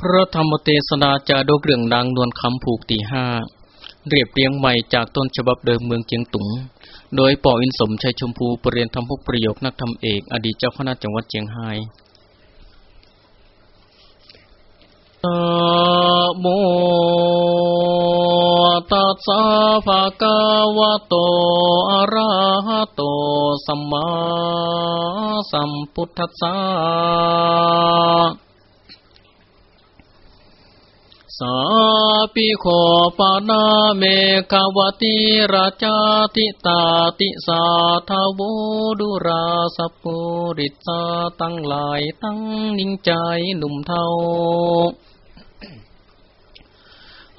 พระธรรมเทศนาจาดกเรื่องนางนวลคำผูกตีห้า เรียบเรียงใหม่จากต้นฉบับเดิมเมืองเกียงตุง โดยป่ออินสมชัยชมพูปรริญญาธรรมพกประโยคนักธรรมเอกอดีตเจ้าคณะจังหวัดเชียงรายนะโมตัสสะภะคะวะโตอะระหะโตสัมมาสัมพุทธัสสะ สาปิโคปานาเมฆาวติราชาติตาติสาทาวดุราสปุริสาตั้งหลายตั้งนิ่งใจหนุ่มเทา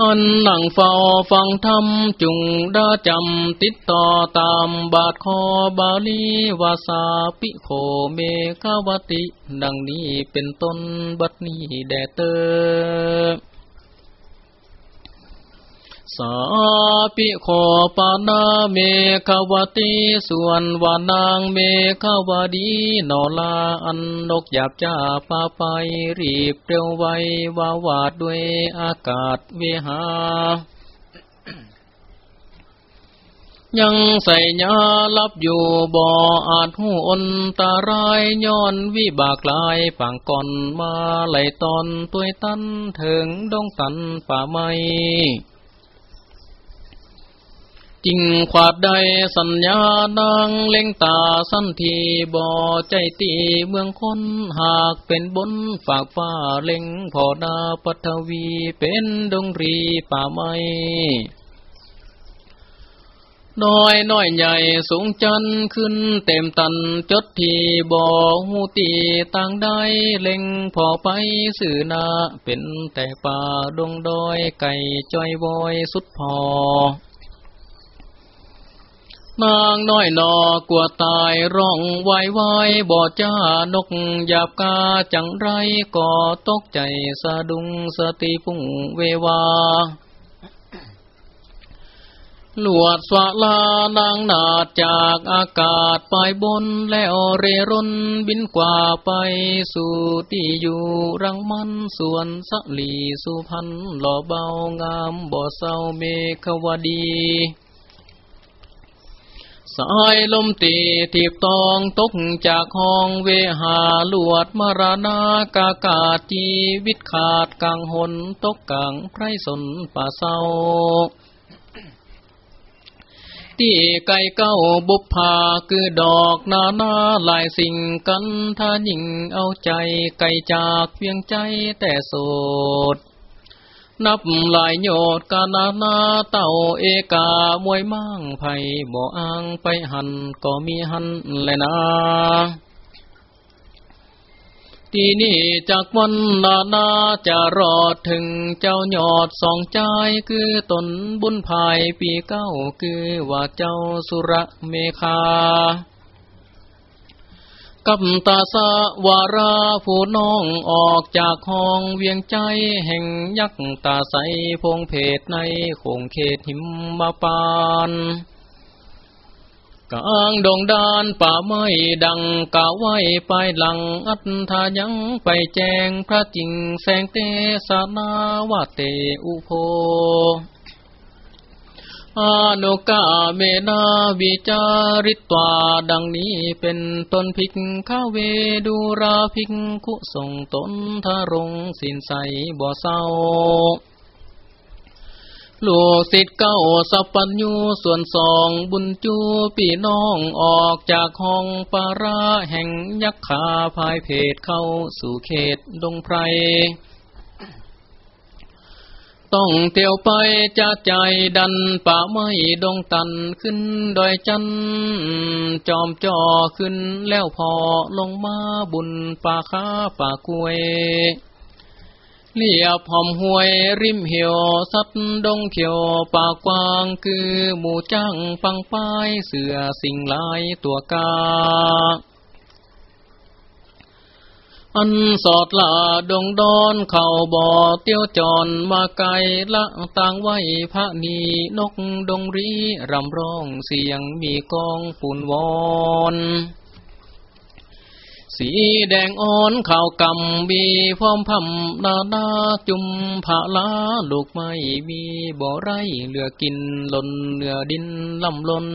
อันหนังเฝ้าฟังธรรมจุงดาจำติดต่อตามบาทคอบาลีวาสาปิโคเมฆาวติ ดังนี้เป็นต้นบัดนี้แดเตอ สาปิโคปานาเมฆวติส่วนวานางเมฆาวดีนอลาอันนกหยาบจ้าพาไปรีบเร็วไววาวาดด้วยอากาศเวหายังใส่ยาลับอยู่บ่ออาจหูอนตารายย้อนวิบากลายฝั่งก่อนมาไหลตอนตัวตันถึงดงตันป่าไม้ จริงขวาดใดสัญญาดังเล็งตาสั้นทีบ่อใจตีเมืองคนหากเป็นบนฝากฟ้าเล็งพอดาปัทวีเป็นดงรีป่าไม้น้อยน้อยใหญ่สูงจันขึ้นเต็มตันจดทีบ่อหูตีต่างได้เล็งพอไปสื่อนาเป็นแต่ป่าดงดอยไก่จ้อยวอยสุดพอ นางน้อยนอกลัวตายร้องวายวายบ่จ้านกหยาบกาจังไรก็ตกใจสะดุงสติพุ่งเววาหลวดสวะลานางนาดจากอากาศไปบนแล้วเรร่นบินกว่าไปสู่ที่อยู่รังมันส่วนสลีสุพันหล่อเบางามบ่เศร้าเมฆวดี สายลมตีทีบตองตกจากห้องเวหาลวดมรณากากาศจีวิตขาดกลางหนตกกลางไพรสนป่าเศร้าที่ไก่เก้าบุพภาคือดอกนานาหลายสิ่งกันท่ายิ่งเอาใจไก่จากเพียงใจแต่โสด นับหลายโยดกานานาเต่าเอกามวยมั่งไผ่บ่อ้างไปหันก็มีหันแลยนะที่นี่จากวันนานาจะรอดถึงเจ้ายอดสองใจคือตนบุญภายปีเก้าคือว่าเจ้าสุระเมคา กับตาสะวาราผู้น้องออกจากห้องเวียงใจแห่งยักษ์ตาใสพงเพศในคงเขตหิมมาปานกลางดงดานป่าไม้ดังกะไว้ไปหลังอัตทายังไปแจงพระจิงแสงเตสนาวาเตอุโพ อานุกาเมนาวิจาริตวาดังนี้เป็นต้นพิกข้าเวดูราพิกคุส่งตนทารงสินใสบ่เศร้าลูกศิษย์เก้าสัพปัญญูส่วนสองบุญจูพี่น้องออกจากห้องปาราแห่งยักษ์ขาพายเพศเข้าสู่เขตดงไพร ต้องเที่ยวไปจะใจดันป่าไม้ดงตันขึ้นดอยจัน จอมจอขึ้นแล้วพอลงมาบุญป่าค้าป่ากวยเลียบหอมหวยริมเหี่ยวสัตว์ดงเขียวป่ากว้างคือหมู่จ้างปังป้ายเสือสิ่งหลายตัวกา อันสอดลาดงดอนเข่าบ่อเตี้ยวจอนมาไกลละต่างไว้พระนีนกดงรีรำร้องเสียงมีกองฝุ่นวอนสีแดงอ่อนข่าวกำบีพร้อมพำนานาจุมผาลาลูกไม้มีบ่อไรเหลือกินหล่นเหนือดินลำล้น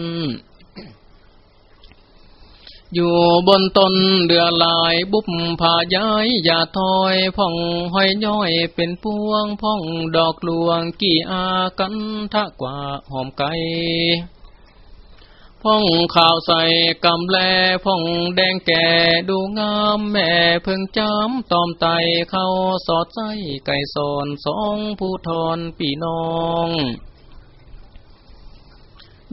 อยู่บนต้นเดือลายบุบผาย้ายอย่าถอยพ่องห้อยย้อยเป็นพวงพ่องดอกลวงกี่อากันทะกว่าหอมไก่พ่องข่าวใส่กำแลพ่องแดงแก่ดูงามแม่เพิ่งจำตอมไตเข้าสอดใส่ไก่สอนสองผู้ทอนปีน้อง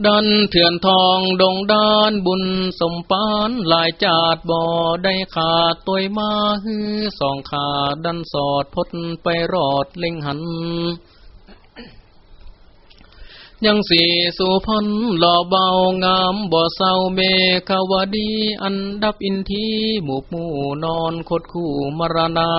ดันเถื่อนทองดงดานบุญสมปานลายจาดบ่อได้ขาดตัวมาฮือสองขาดดันสอดพดไปรอดเล็งหัน ยังสีสุพันหล่อเบางามบ่อเศร้าเมฆาวดี อันดับอินทีหมู่หมู่นอนคดคู่มรณา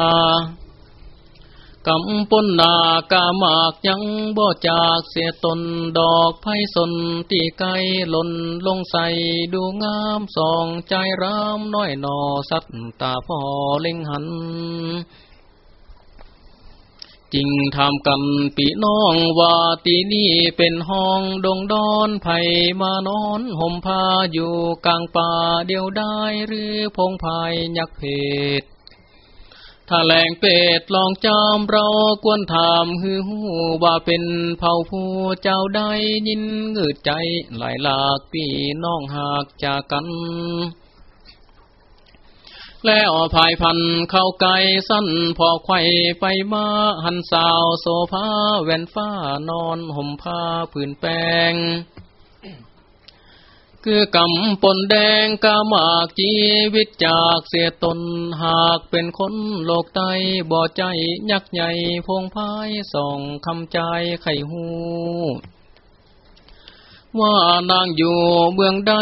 กำปนนากามากยังบ่จากเสียตนดอกไผ่สนตีไกลหล่นลงใส่ดูงามสองใจรามน้อยนอสัตตาพอเล็งหันจริงทำกันปีน้องว่าตีนี้เป็นห้องดงดอนไผ่มานอนห่มผ้าอยู่กลางป่าเดียวได้หรือพงภายยักเพศ ถ้าแหลงเป็ดลองจามเรากวนถามฮือหูว่าเป็นเผ่าผู้เจ้าได้ยินเงืดใจหลายหลากพี่น้องหากจากกันแล้วภายพันเข้าไกลสั้นพอไข่ไปมาหันสาวโซฟาแว่นฟ้านอนห่มผ้าผืนแปง คือกำปนแดงกามากจีวิตจากเสียตนหากเป็นคนโลกไตบ่ใจยักใหญ่พงพายส่องคำใจไข่หูว่านางอยู่เบื้องใด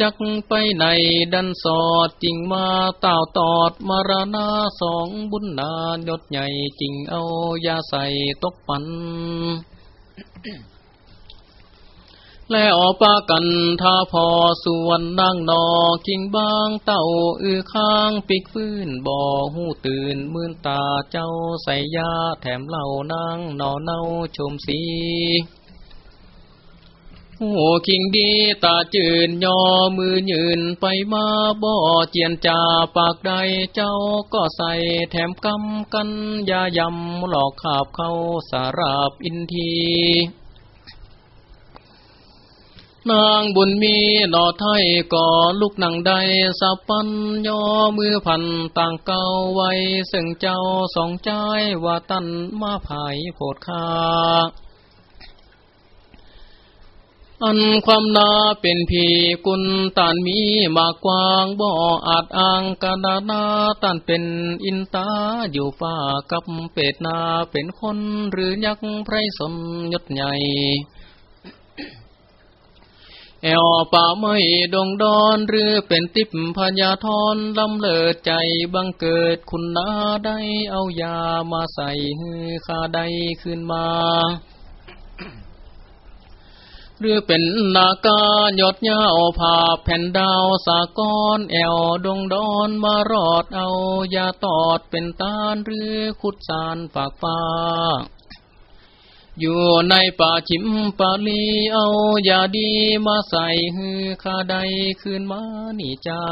จักไปในดันสอดจริงมาต่าตอดมารณาสองบุญนานยศใหญ่จริงเอายาใส่ตกปัน แล้วปากันท่าพอส่วนนางนอกิ่งบางเต่าอือข้างปิกฟื้นบ่อหูตื่นมื่นตาเจ้าใส่ยาแถมเหล่านางนอเนาชมสีโอ้คิงดีตาจืนยอมือยืนไปมาบ่อเจียนจ่าปากใดเจ้าก็ใส่แถมกำกันยายำหลอกขาบเข้าสาราบอินที นางบุญมีหน่อไทยก่อลูกนังใดสับปันย่อมือพันต่างเก่าไว้ซึ่งเจ้าสองใจว่าตันมาภายโพดคาอันความนาเป็นผีกุลตานมีมากกวางบ่ออาจอ่างกานานาตันเป็นอินตาอยู่ฟ้ากับเป็ดนาเป็นคนหรือยักษ์ไพรสนยศใหญ่ แอวป่าไม่ดงดอนหรือเป็นติปพญาทอนลำเลิดใจบังเกิดคุณนาได้เอายามาใส่ฮือข้าได้ขึ้นมาหรือเป็นนากายดยาวผาแผ่นดาวสากอนแอวดงดอนมารอดเอายาตอดเป็นตานหรือขุดสารปากฟ้า อยู่ในป่าชิมป่าลีเอายาดีมาใส่ฮือข้าใดคืนมานี่จ้า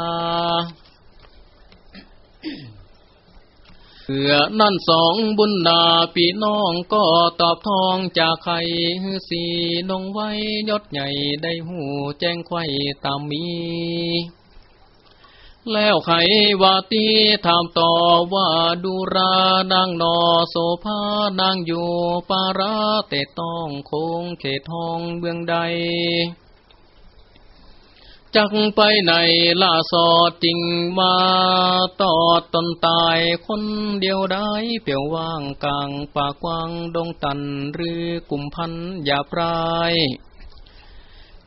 เพื่อนั่นสองบุญนาปีน้องก็ตอบทองจากใครฮือสีนงไว้ยศใหญ่ได้หูแจ้งไข่ตามมี แล้วไขวาตีถามต่อว่าดูรานางนอโสภานางอยู่ปาราเตต้องคงเขตห้องเบืองใด จักไปในล่าสอดจริงมาตอดตนตายคนเดียวได้เปี่ยวว่างกลางป่ากว้างดงตันหรือกลุ่มพันอย่าปลาย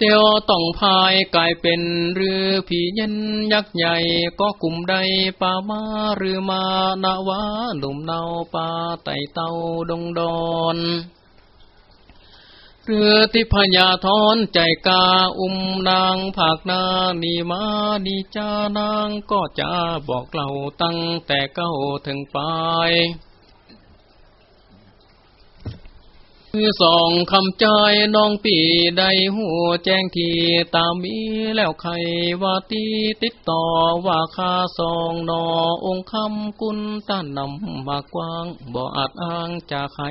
เตียวต้องพายกลายเป็นเรือผียันยักษ์ใหญ่ก็กลุ่มใดป่ามาหรือมานาวาหนุ่มเนาป่าไต่เต้าดงดอนเรือทิพยาทอนใจกาอุ้มนางผากนานีมาดีจานางก็จะบอกเล่าตั้งแต่เก้าถึงปลาย คือสองคำใจน้องปีได้หัวแจ้งทีตามมีแล้วใครว่าตีติดต่อว่าคาสองนอองค์คำกุลต้านนำมากว้างบ่อาจอ้างจากใคร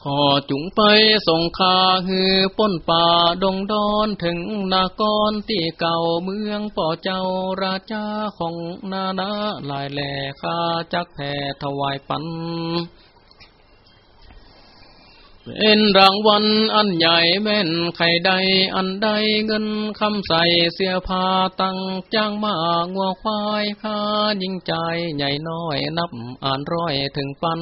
พอจุงไปส่งคาฮือป้นป่าดงดอนถึงนากรที่เก่าเมืองป่อเจ้าราชาของนานาลายแหล่ข้าจักแผ่ถวายปัน เป็นรางวัลอันใหญ่แม่นไข่ใดอันใดเงินคำใส่เสียพาตั้งจ้างมางัวควายค่ายิ่งใจใหญ่น้อยนับอ่านร้อยถึงปัน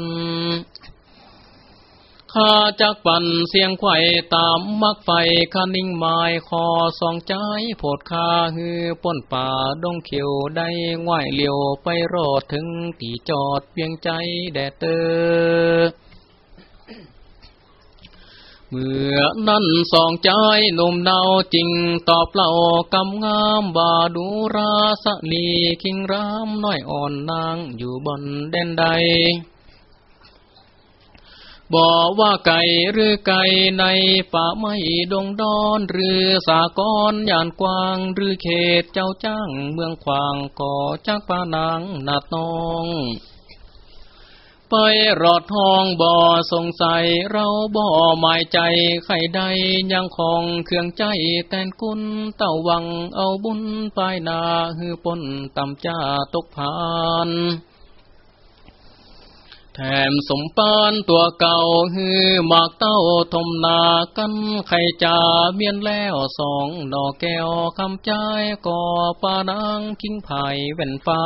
ข้าจักปั่นเสียงไข่ตามมักไฟคานิ่งไม้คอสองใจโผดคาฮือป้นป่าดงเขียวได้ง่ายเลียวไปรอดถึงตีจอดเพียงใจแดดเตอ เมื่อนั้นสองใจหนุ่มเนาจริงตอบเล่ากำงามบาดูราสลีคิงรามน้อยอ่อนนางอยู่บนแดนใดบอกว่าไก่หรือไก่ในป่าไม่ดงดอนหรือสากรยานกวางหรือเขตเจ้าจ้างเมืองขวางก่อจักปานางนาดนอง ไปรอดทองบ่อสงสัยเราบ่อหมายใจใครใดยังคองเครื่องใจแตนกุนเต้าวังเอาบุญปลายนาฮือปนตำจ้าตกผานแถมสมปานตัวเก่าฮือหมากเต้าทมนากันไข่จ่าเมียนแล้วสองดอกแก้วคำใจก่อปานางคิงไผ่แว่นฟ้า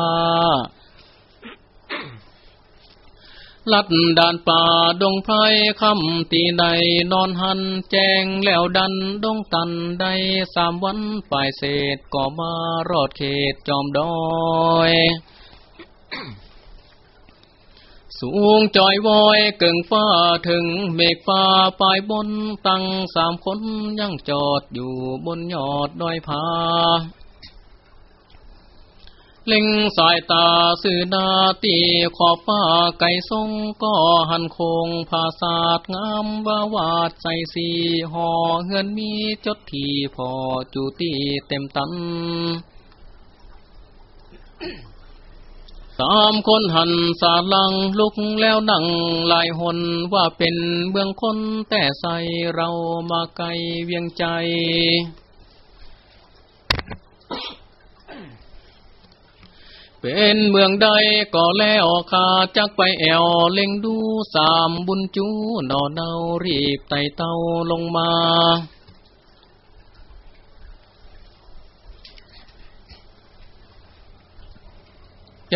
ลัดด่านป่าดงไพรคำตีใดนอนหันแจงแล้วดันดงตันใดสามวันปลายเศษก็มารอดเขตจอมดอยสูงจอยวอยเก่งฟ้าถึงเมฆฟ้าปลายบนตั้งสามคนยังจอดอยู่บนยอดดอยผา เล็งสายตาสื่อนาตีขอบฟ้าไก่ทรงก็หันคงภาษาดงามว่าวาดใส่สีห่อเฮือนมีจดทีพอจูตีเต็มตันสามคนหันสาลังลุกแล้วนั่งลายหนว่าเป็นเบื้องคนแต่ใส่เรามาไกลเวียงใจ เป็นเมืองใดก็แล้วขาจักไปแอวเล็งดูสามบุญจูนอเนารีบไต่เต้าลงมา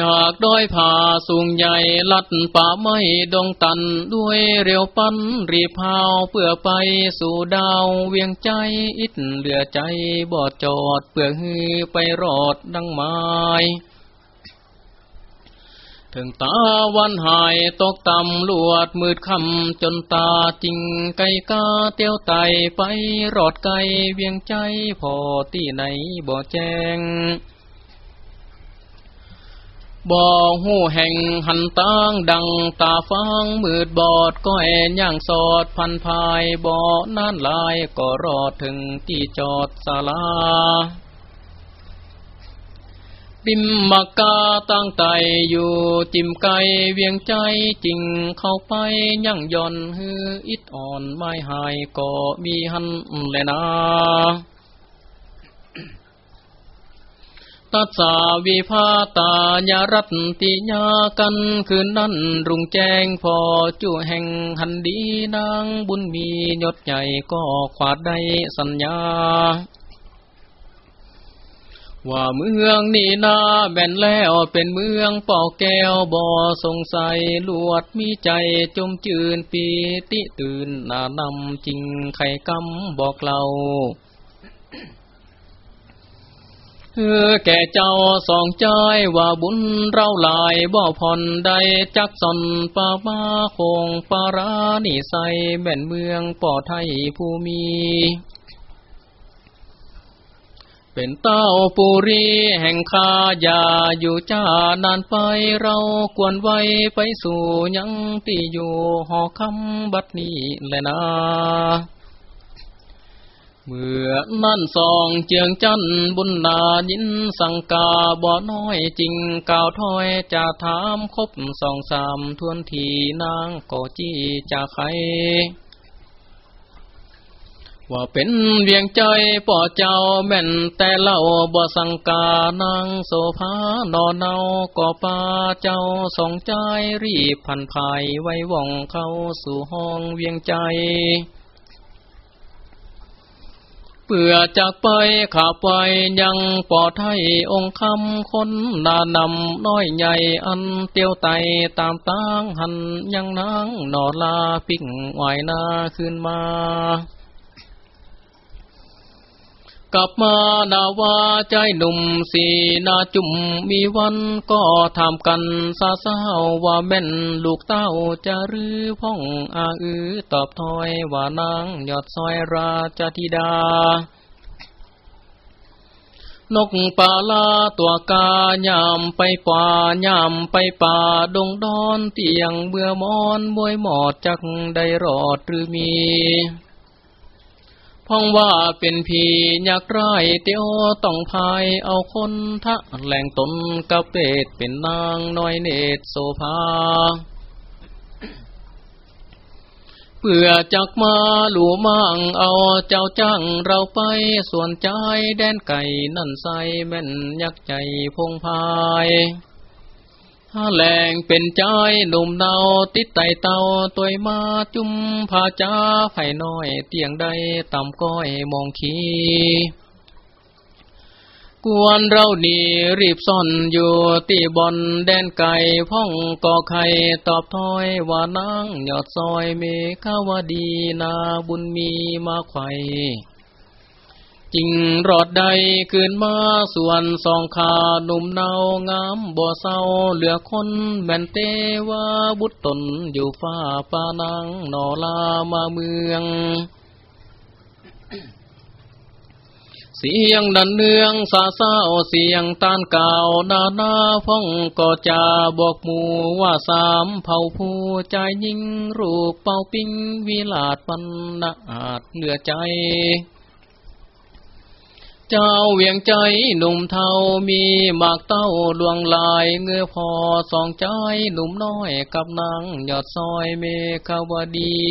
จากดอยผาสูงใหญ่ลัดป่าไม้ดงตันด้วยเร็วปันรีพาวเพื่อไปสู่ดาวเวียงใจอิดเหลือใจบอดจอดเพื่อฮือไปรอดดังไม้ ถึงตาวันหายตกต่ำลวดมืดคำจนตาจริงไก่กาเตียวไตไปรอดไกเวียงใจพอที่ไหนบ่แจ้งบ่หูแห่งหันตางดังตาฟังมืดบอดก็แอนย่างสอดพันภายบ่อนานลายก็รอดถึงที่จอดศาลา บิมมากาตั้งไตอยู่จิมไกเวียงใจจริงเข้าไปยั่งย่อนฮืออิดอ่อนไม่หายก็มีหันแลยนาตัสสาวิภาตายารัตติยากันคืนนั้นรุงแจ้งพอจู่แห่งหันดีนางบุญมียศใหญ่ก็ขวาดได้สัญญา ว่าเมืองนี่นาแบนแล้วเป็นเมืองปอกแก้วบ่อสงสัยลวดมีใจจมจืนปีติตื่นนานำจริงไข่กำบอกเราเออแก่เจ้าสองใจว่าบุญเราหลายบ่ผ่อนใดจักสนปามาคงปารานิใสแม่นเมืองป่อไทยภูมี เป็นเต้าปุรีแห่งคายาอยู่จ้านานไปเราควรไว้ไปสู่ยังที่อยู่หอคำบัดนี้แหละนะเมื่อนั่นสองเจียงจันบุญนายินสังกาบ่น้อยจริงกล่าวถ้อยจะถามคบสองสามทวนทีนางก็จี้จะใคร ว่าเป็นเวียงใจป่อเจ้าแม่นแต่เล่าบ่สังกานางโสภานอนเนาก็ป้าเจ้าสองใจรีบพันภายไว้ว่องเข้าสู่ห้องเวียงใจเพื่อจากไปขาไปยังปอดให้องค์คำคนนานำน้อยใหญ่อันเตียวไตตามตั้งหันยังนางนอลาปิ่งไหวนาขึ้นมา กลับมานาวาใจหนุ่มสีนาจุ่มมีวันก็ทำกันซาเศร้าว่าแม่นลูกเต้าจะรือพ่องอาอือตอบถอยว่านางยอดซอยราชธิดานกปาลาตัวกายามไปป่ายามไปป่าดงดอนเตียงเบื่อมอนมวยหมอดจักได้รอดหรือมี พ้องว่าเป็นผีอยากไร้เตียวต้องพายเอาคนทะแหล่งตนกับเป็ดเป็นนางน้อยเนตโซภาเพื่อจักมาหลูมั่งเอาเจ้าจ้างเราไปส่วนใจแดนไก่นั่นใสแม่นยักใจพงพาย แหลงเป็นใจหนุ่มเนาติดไตเตาตัวมาจุ่มผาจ้าไผ่น้อยเตียงใดต่ำก้อยมองขีกวนเรานี่รีบซ่อนอยู่ตีบอนแดนไก่พ่องก่อไข่ตอบถอยว่านางยอดซอยเมฆาวดีนาบุญมีมาไข่ จริงรอดใดคืนมาส่วนสองขาหนุ่มเนางามบ่เศร้าเหลือคนแม่นเตว่าบุตรตนอยู่ฟ้าปานังนอลามาเมือง เสียงดันเนืองสาเศร้าเสียงตานเก่านานาพ้องก็จะบอกหมู่ว่าสามเผ่าผู้ใจยิ่งรูปเป่าปิ้งวิลาดปันนาอาจเหลือใจ เจ้าเวียงใจหนุ่มเทามีหมากเต้าดวงลายเงือพอสองใจหนุ่มน้อยกับนางยอดซอยเมฆาวดี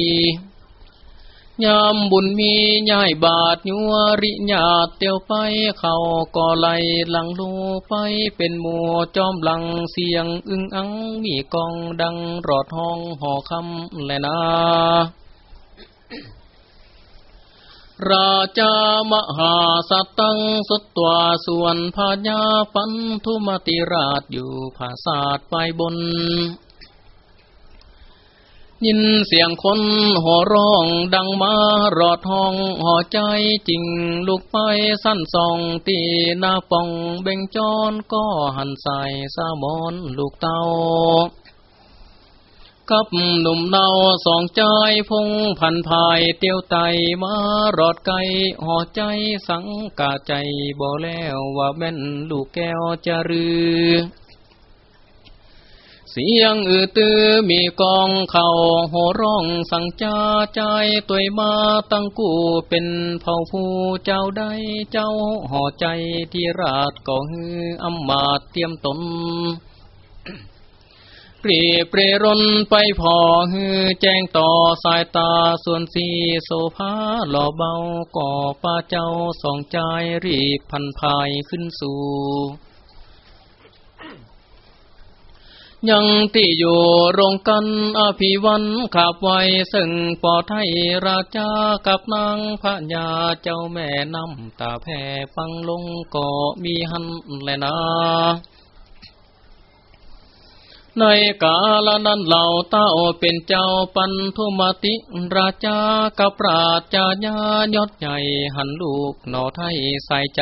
ยามบุญมีย่ายบาทยัวริญาตเตียวไปเขาก่อไหลหลังลูไปเป็นหมัวจอมหลังเสียงอึ้งอังมีกองดังรอดห้องห่อคำแลนา ราชามหาสัตตังสุตวาส่วนพญาปันทุมติราชอยู่ภาษาดไปบน ยินเสียงคนหัวร้องดังมารอดห้องหอใจจริงลูกไปสั้นสองตีนาปองเบ่งจอนก็หันใส่สามอนลูกเต้า กับหนุ่มเนาสองใจพงพันภายเตียวไตมารอดไกห่อใจสังกาใจบ่แล้วว่าแม่นลูกแก้วจะรือเสียงอือตือมีกองเข่าโหร้องสังจาใจตัวมาตั้งกูเป็นเผ่าผู้เจ้าใดเจ้าห่อใจที่ราชก็ฮืออำมาตเตรียมตน ปรีเปรรนไปพอฮือแจ้งต่อสายตาส่วนสีโซภาหล่อเบาก่อป้าเจ้าสองใจรีบพันภายขึ้นสู่ยังที่อยู่โรงกันอภิวันขับไว้ซึ่งปอไทยราชากับนางพระยาเจ้าแม่นำตาแผ่ฟังลงก็มีหันแลนา ในกาลนั้นเหล่าเต้าเป็นเจ้าปันทุมติราชากับปราชญายอดใหญ่หันลูกหนอไทยใส่ใจ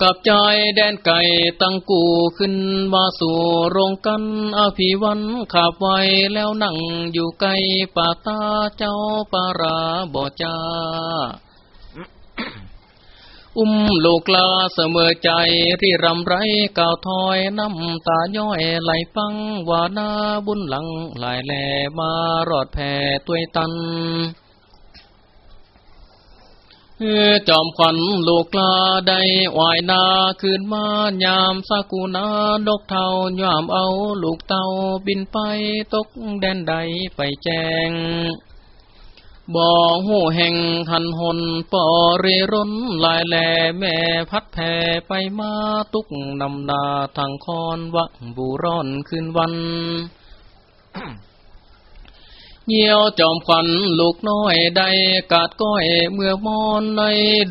กับใจแดนไก่ตั้งกูขึ้นมาสู่โรงกันอภิวันขับไว้แล้วนั่งอยู่ไกลป่าตาเจ้าปาราบอจา อุ้มลูกลาเสมอใจรีรำไรก่าวถอยน้ำตาย้อยไหลฟังว่านาบุญหลังหลายแหลมารอดแผ่ตัวตันจอมขวัญลูกลาได้วายนาคืนมายามสากูนานกเทายามเอาลูกเต่าบินไปตกแดนใดไปแจง บ่หูแห่งหันหนปอเรร้นลายแหล่แม่พัดแผ่ไปมาตุกนำนาทางคอนวักบูร้อนคืนวันเหี่ยวจอมขวัญลูกน้อยได้กาดก้อยเมื่อมอนใน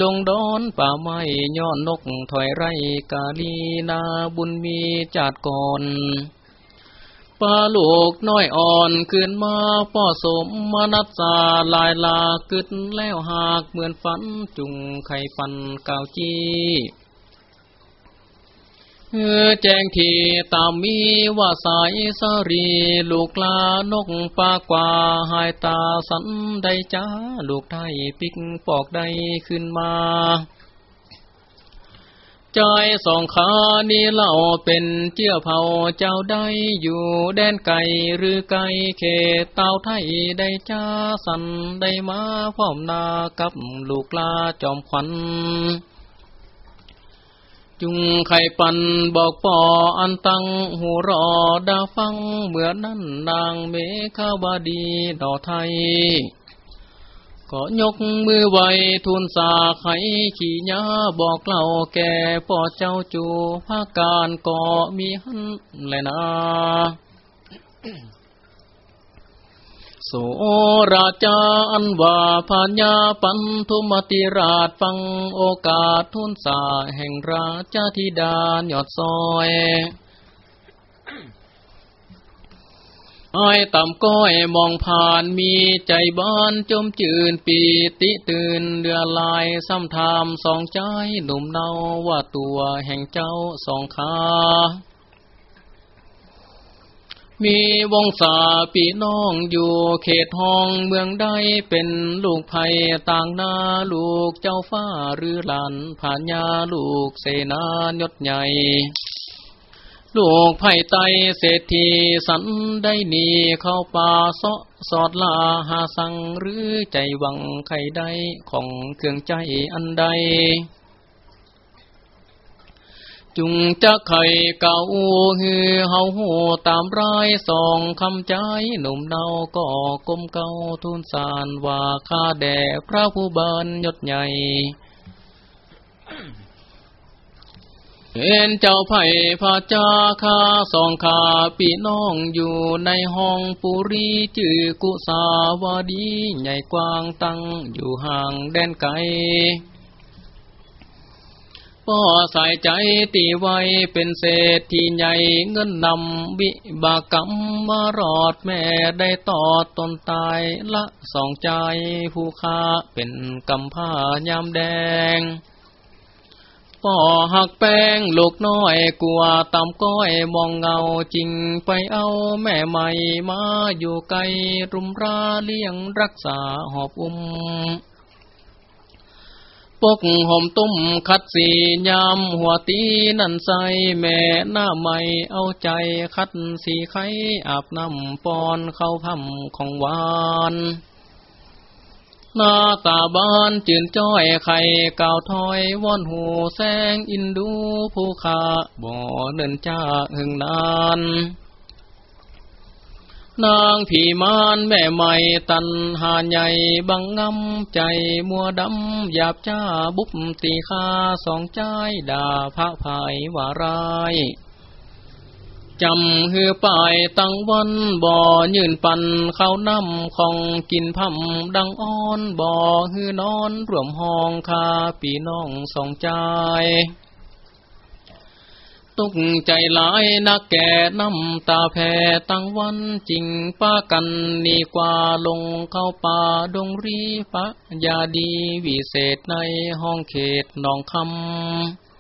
ดงดอนป่าไม้ย้อนนกถอยไรกาลีนาบุญมีจัดก่อน ปลาลูกน้อยอ่อนขึ้นมาป้อสมมนัสสาลายลากึดแล้วหากเหมือนฝันจุงไข่ปันเกาจีแจ้งทีตามมีว่าสายสรี ลูกลานกปากว่าหายตาสันได้จ้า ลูกไทยปิกปอกได้ขึ้นมา ใจสองขานี้เล่าเป็นเจ้าเผาเจ้าได้อยู่แดนไก่หรือไก่เขตเต่าไทยได้จ้าสันได้มาพร้อมนากับลูกลาจอมขวัญจุงไข่ปันบอกป่ออันตังหูรอดาฟังเหมือนนั้นนางเมฆาวดีดอไทย ก็ยกมือไหวทุนสาไขขี่ยาบอกเล่าแก่พ่อเจ้าจูภาการก็มีหันแลยนาโสราชาอันว่าพาญาปันทุมติราชฟังโอกาสทุนสาแห่งราชธิดานยอดซอย ไอ้ต่ำก้อยมองผ่านมีใจบ้านจมจืนปีติตื่นเดือลายซ้ำทามสองใจหนุ่มเนาว่าตัวแห่งเจ้าสองขามีวงศาปีน้องอยู่เขตห้องเมืองใดเป็นลูกไผ่ต่างนาลูกเจ้าฟ้าหรือหลานผ่านยาลูกเสนายศใหญ่ ลูกไผ่ไตเศรษฐีสันได้หนีเข้าป่าเสาะสอดลาหาสังหรือใจหวังไข่ใดของเครื่องใจอันใด จุงจะไข่เก่าฮือเฮาหูตามรายสองคำใจหนุ่มเนาก็กลมเก่าทุนสารว่าข้าแด่พระผู้บานยศใหญ่ เห็นเจ้าไผ่พาจาคาสองขาปีน้องอยู่ในห้องปุรีจือกุสาวดีใหญ่กว้างตั้งอยู่ห่างแดนไกลพ่อใส่ใจตีไว้เป็นเศษที่ใหญ่เงินนำบิบากรรมมารอดแม่ได้ต่อตนตายละสองใจผู้ค้าเป็นกำผ้ายามแดง ป่อหักแป้งลูกน้อยกลัวตำก้อยมองเงาจริงไปเอาแม่ใหม่มาอยู่ไกลรุมราเลี้ยงรักษาหอบอุ้มปกห่มตุ้มคัดสียามหัวตีนั่นใสแม่หน้าใหม่เอาใจคัดสีไข่อาบน้ำปอนเข้าพัมของหวาน นาตาบานจืนจ้อยไข่กาวถอยว่อนหูแสงอินดูผู้ขาบ่เนินจ้าหึงนาน นางผีมานแม่ใหม่ตันหาใหญ่บังงำใจมัวดำหยาบจ้าบุบตีคาสองใจด่าพระภายวาราย จำหือปายตั้งวันบ่อยืนปันเข้าน้ำของกินพัมดังอ้อนบ่อหือนอนรวมห้องคาปีน้องสองใจตุกใจหลายนักแก่น้ำตาแผ่ตั้งวันจริงป้ากันนี่กว่าลงเข้าป่าดงรีฟะยาดีวิเศษในห้องเขตนองคำ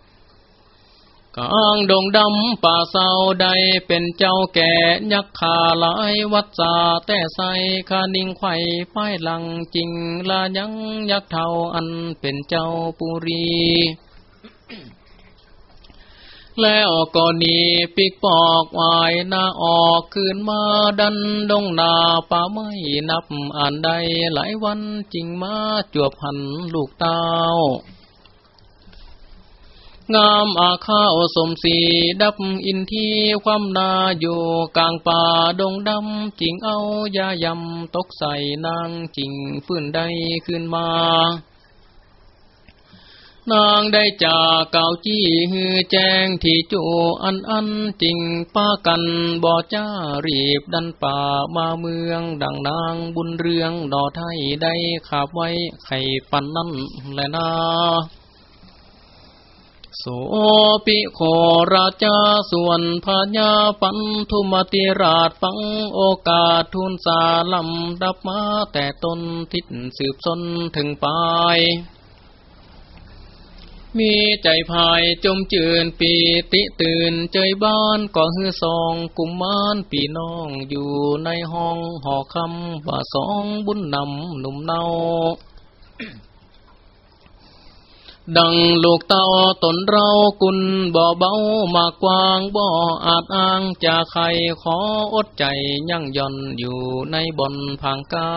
กลางดงดำป่าเศร้าใดเป็นเจ้าแก่ยักษ์ขาหลายวัดจาแต่ใสคานิ่งไข่ป้ายหลังจริงลายังยักษ์เท่าอันเป็นเจ้าปุรีแล้วก็นีปิกปอกวายหน้าออกคืนมาดันดงนาป่าไม่นับอ่านใดหลายวันจริงมาจวบหันลูกเต้า งามอาข้าวสมสีดับอินทีความนาอยู่กลางป่าดงดำจิงเอายายำตกใส่นางจิงฟื้นได้ขึ้นมานางได้จากเก่าจี้ฮือแจ้งที่จูอันอันจริงป้ากันบ่จ้ารีบดันป่ามาเมือง ดังนางบุญเรืองดอไทยได้ขับไว้ไข่ปันนั่นแหละนา โสปิโคราชาส่วนพญาปันทุมติราชฟังโอกาสทุนสาลำดับมาแต่ต้นทิศสืบสนถึงปลายมีใจภายจมจืนปีติตื่นเจยบ้านก็ฮือสองกุมมานปีน้องอยู่ในห้องหอคำว่าสองบุญนำหนุ่มเนา ดังลูกเต่าตนเรากุนบ่เบามากกวางบ่อาจอ้างจะใครขออดใจยั่งย่อนอยู่ในบนพังกา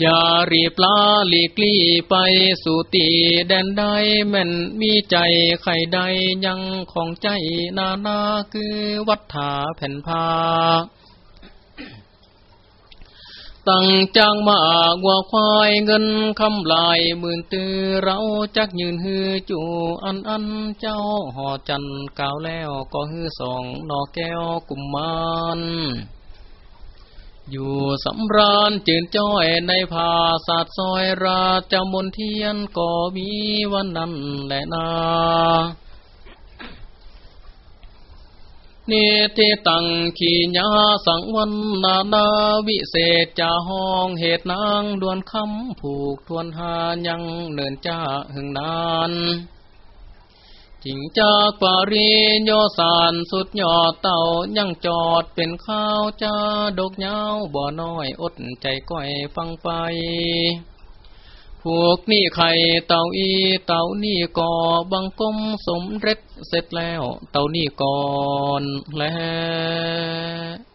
อย่ารีบลาหลีกลี่ไปสู่ตีแดนใดแม่นมีใจใครใดยังของใจนานาคือวัฏฐาแผ่นพา ตั้งจ้างมาวัวควายเงินคำลายหมื่นตือเราจักยืนฮือจูอันอันเจ้าหอจันกาวแล้วก็ฮือสองนอแก้วกุมมานอยู่สำราญจืนจ้อยในผาสาดซอยราชมนเทียนก็มีวันนั้นแหละนา เนิติตังขีญาสังวันนานาวิเศษจาห้องเหตุนางดวนคำผูกทวนหายังเนินจ้าหึงนานจิงจากปารีโยสานสุดยอดเต่ายังจอดเป็นข้าวจ้าดกเงาบ่อน้อยอดใจก้อยฟังไป พวกนี่ไข่เต่าอีเต่านี่ก่อบังกมสมเร็จเสร็จแล้ว เต่านี่ก่อนแล้ว